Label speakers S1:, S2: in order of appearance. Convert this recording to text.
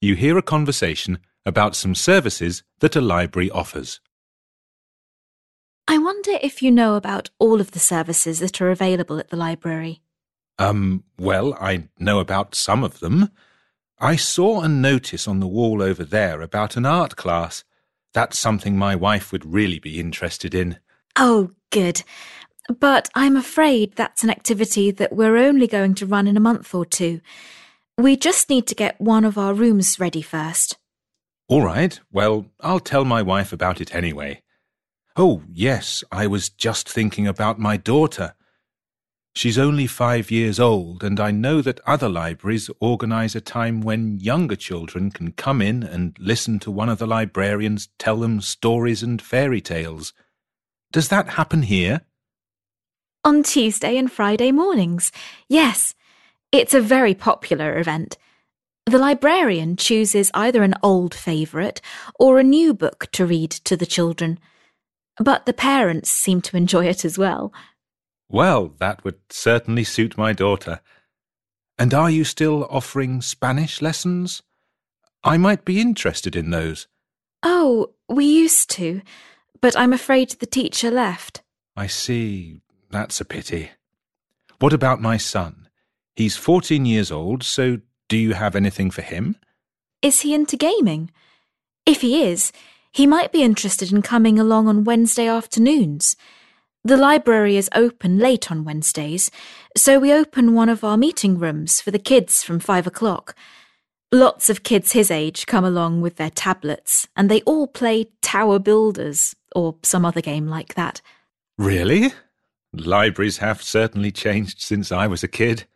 S1: you hear a conversation about some services that a library offers.
S2: I wonder if you know about all of the services that are available at the library.
S1: Um, well, I know about some of them. I saw a notice on the wall over there about an art class. That's something my wife would really be interested in.
S2: Oh, good. But I'm afraid that's an activity that we're only going to run in a month or two. We just need to get one of our rooms ready first.
S1: All right. Well, I'll tell my wife about it anyway. Oh, yes, I was just thinking about my daughter. She's only five years old, and I know that other libraries organize a time when younger children can come in and listen to one of the librarians tell them stories and fairy tales. Does that happen here?
S2: On Tuesday and Friday mornings, yes. It's a very popular event. The librarian chooses either an old favourite or a new book to read to the children. But the parents seem to enjoy it as well.
S1: Well, that would certainly suit my daughter. And are you still offering Spanish lessons? I might be interested in those.
S2: Oh, we used to, but I'm afraid the teacher left.
S1: I see. That's a pity. What about my son? He's 14 years old, so do you have anything for him?
S2: Is he into gaming? If he is, he might be interested in coming along on Wednesday afternoons. The library is open late on Wednesdays, so we open one of our meeting rooms for the kids from five o'clock. Lots of kids his age come along with their tablets, and they all play Tower Builders or some other game like that.
S1: Really? Libraries have certainly changed since I was a kid.